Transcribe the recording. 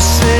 say